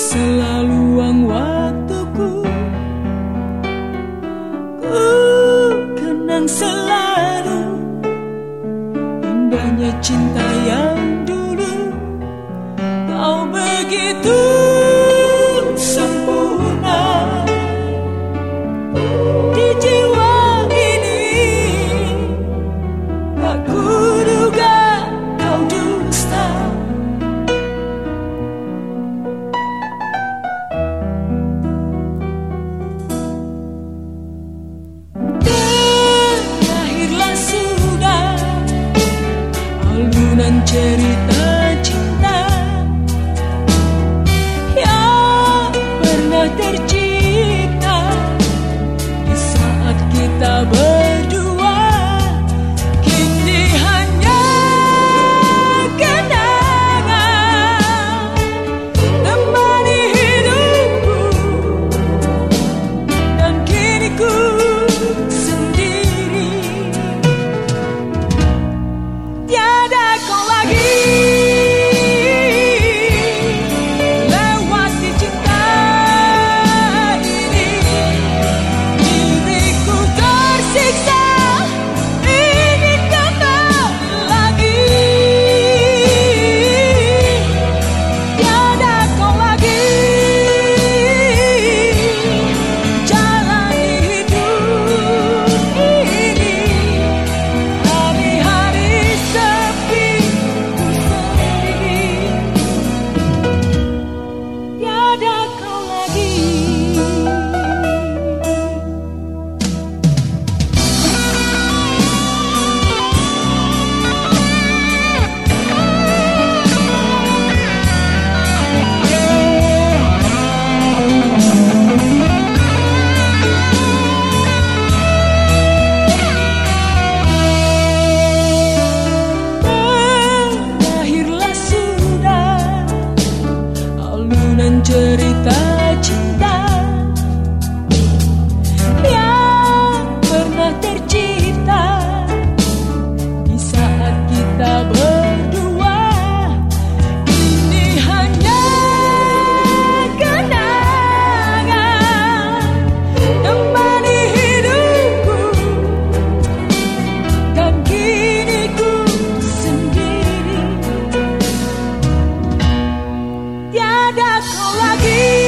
selalu luang waktuku. Ku kenang selalu Indahnya cinta yang dulu. Kau begitu acreditar. Tiada kau